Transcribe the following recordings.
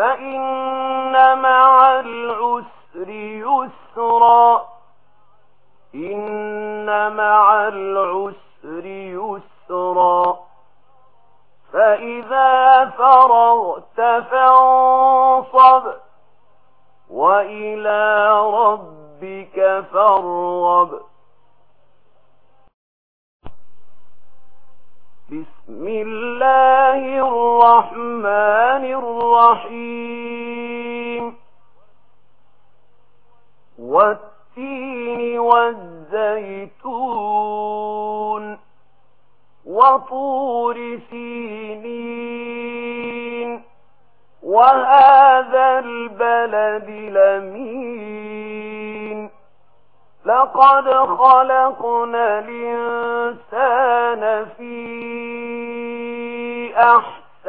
فإن مع العسر يسرا إن مع العسر يسرا فإذا فرغت فانصب وإلى ربك فارغب بسم الله الرحمن الرحيم. والتين والزيتون وطور سينين. وهذا البلد لمين لقد خلقنا الإنسان في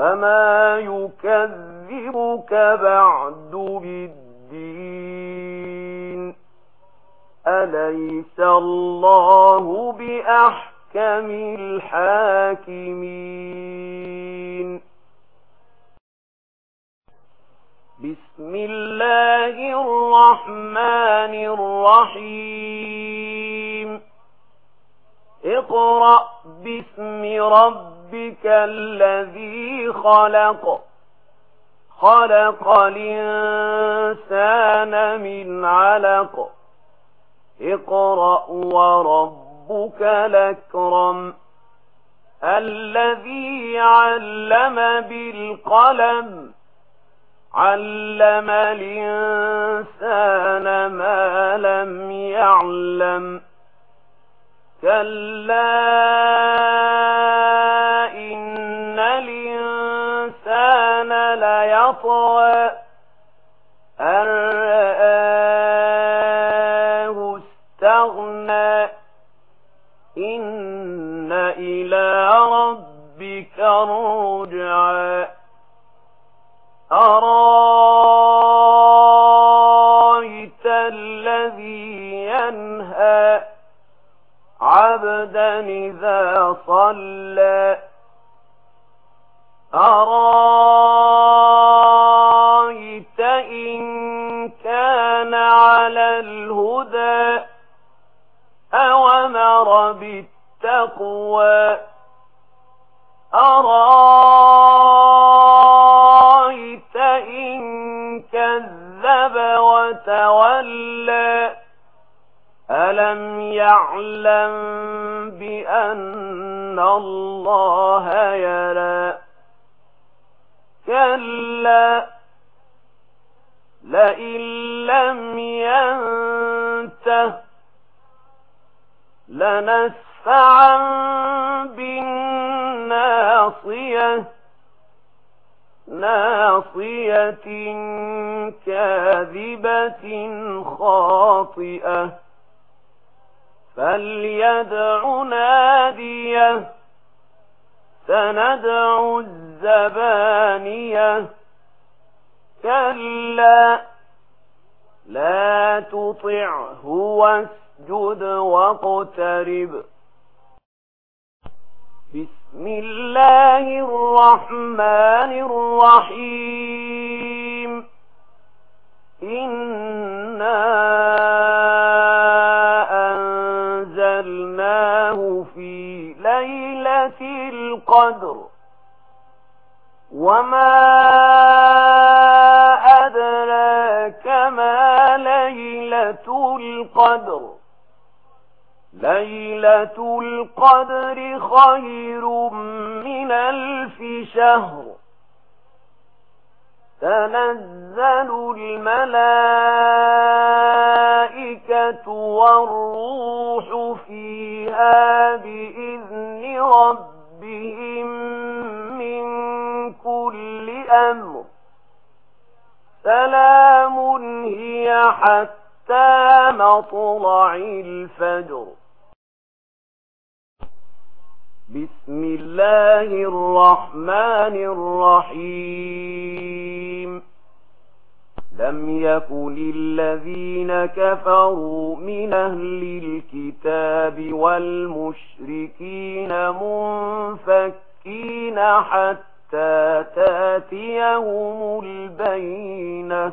فما يكذبك بعد بالدين أليس الله بأحكم الحاكمين بسم الله الرحمن الرحيم اقرأ باسم ربك ربك الذي خلق. خلق الإنسان من علق. اقرأ وربك لكرم الذي علم بالقلم. علم الإنسان ما لم يعلم. كلا طوى أن رآه استغنى إن إلى ربك الرجعى أرايت الذي ينهى عبدا إذا صلى أرايت على الهدى أومر بالتقوى أرأيت إن كذب وتولى ألم يعلم بأن الله يرى كلا لئن لم ينته. لنسفعا بالناصية. ناصية كاذبة خاطئة. فليدع نادية. سندع الزبانية. كلا لا تطعه واسجد واقترب. بسم الله الرحمن الرحيم. إنا أنزلناه في ليلة القدر. وما أدراك ما ليلة القدر ليلة القدر خير من ألف شهر. تنزل الملائكة والروح فيها بإذن ربهم من كل أمر. سلام أيام هي حتى مطلع الفجر. بسم الله الرحمن الرحيم. لم يكن الذين كفروا من أهل الكتاب والمشركين منفكين حتى تاتيهم البينة.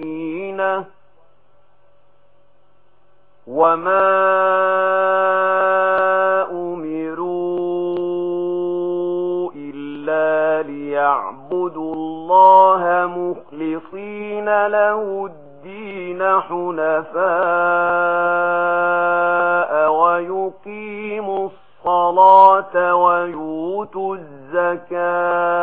بينة وما أمروا إلا ليعبدوا الله مخلصين له الدين حنفاء ويقيموا الصلاة ويوتوا الزكاة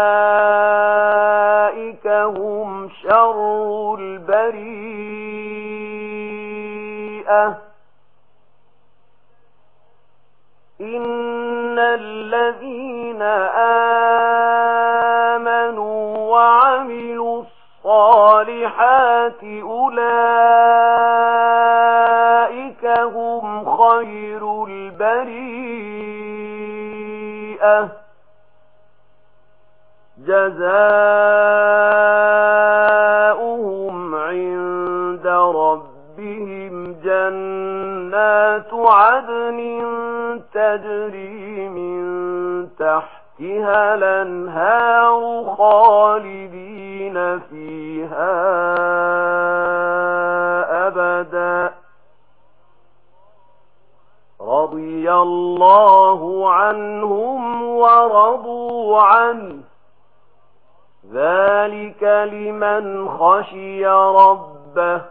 إن الذين آمنوا وعملوا الصالحات أولئك هم خير البريئة جزائر عدن تجري من تحتها الأنهار خالدين فيها أبدا. رضي الله عنهم ورضوا عنه. ذلك لمن خشي ربه.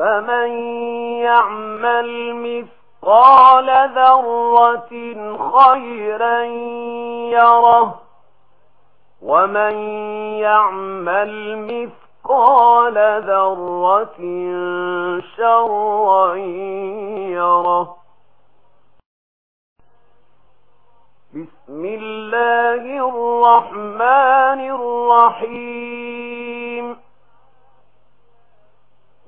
فمن يعمل مثقال ذرة خيرا يره ومن يعمل مثقال ذرة شرا يره بسم الله الرحمن الرحيم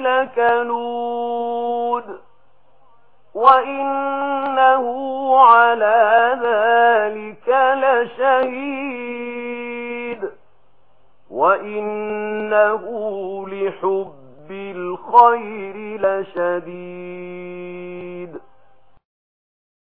لكنود وإنه على ذلك لشهيد وإنه لحب الخير لشديد